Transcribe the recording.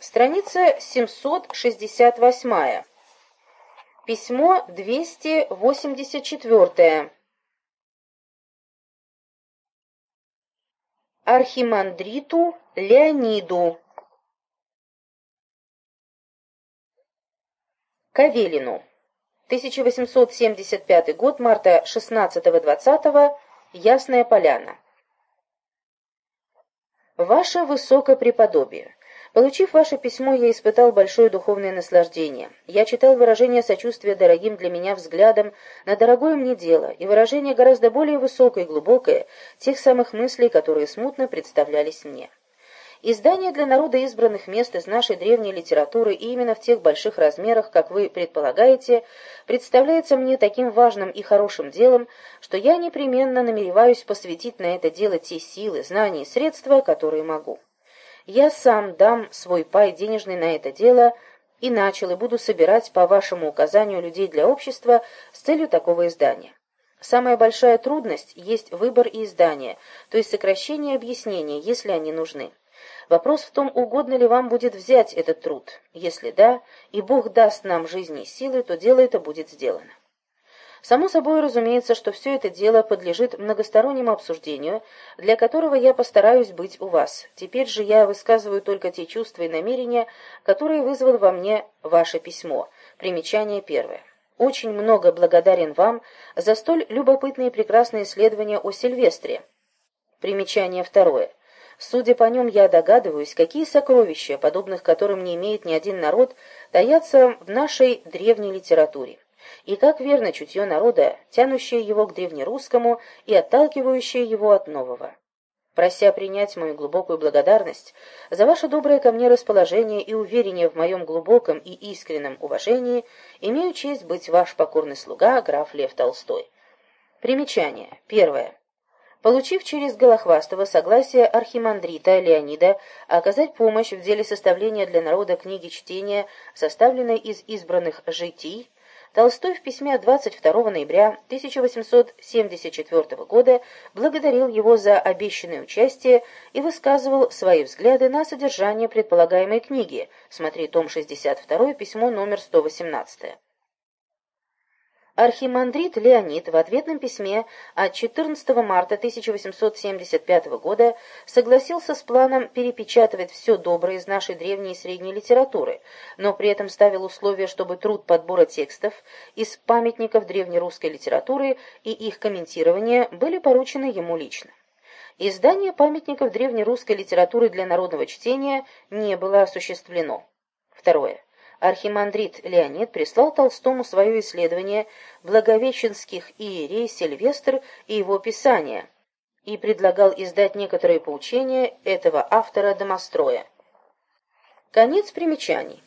Страница 768. Письмо 284. Архимандриту Леониду. Кавелину. 1875 год, марта 16-20, Ясная Поляна. Ваше Высокопреподобие, получив ваше письмо, я испытал большое духовное наслаждение. Я читал выражение сочувствия дорогим для меня взглядом на дорогое мне дело, и выражение гораздо более высокое и глубокое тех самых мыслей, которые смутно представлялись мне. Издание для народа избранных мест из нашей древней литературы и именно в тех больших размерах, как вы предполагаете, представляется мне таким важным и хорошим делом, что я непременно намереваюсь посвятить на это дело те силы, знания и средства, которые могу. Я сам дам свой пай денежный на это дело и начал и буду собирать по вашему указанию людей для общества с целью такого издания. Самая большая трудность есть выбор и издание, то есть сокращение объяснения, если они нужны. Вопрос в том, угодно ли вам будет взять этот труд. Если да, и Бог даст нам жизни и силы, то дело это будет сделано. Само собой разумеется, что все это дело подлежит многостороннему обсуждению, для которого я постараюсь быть у вас. Теперь же я высказываю только те чувства и намерения, которые вызвало во мне ваше письмо. Примечание первое. Очень много благодарен вам за столь любопытные и прекрасные исследования о Сильвестре. Примечание второе. Судя по нем, я догадываюсь, какие сокровища, подобных которым не имеет ни один народ, таятся в нашей древней литературе. И как верно чутье народа, тянущее его к древнерусскому и отталкивающее его от нового. Прося принять мою глубокую благодарность за ваше доброе ко мне расположение и уверение в моем глубоком и искреннем уважении, имею честь быть ваш покорный слуга, граф Лев Толстой. Примечание. Первое. Получив через Голохвастова согласие архимандрита Леонида оказать помощь в деле составления для народа книги чтения, составленной из избранных житий, Толстой в письме 22 ноября 1874 года благодарил его за обещанное участие и высказывал свои взгляды на содержание предполагаемой книги. Смотри том 62, письмо номер 118. Архимандрит Леонид в ответном письме от 14 марта 1875 года согласился с планом перепечатывать все доброе из нашей древней и средней литературы, но при этом ставил условие, чтобы труд подбора текстов из памятников древнерусской литературы и их комментирования были поручены ему лично. Издание памятников древнерусской литературы для народного чтения не было осуществлено. Второе архимандрит Леонид прислал Толстому свое исследование благовещенских иерей Сильвестр и его писания и предлагал издать некоторые поучения этого автора домостроя. Конец примечаний.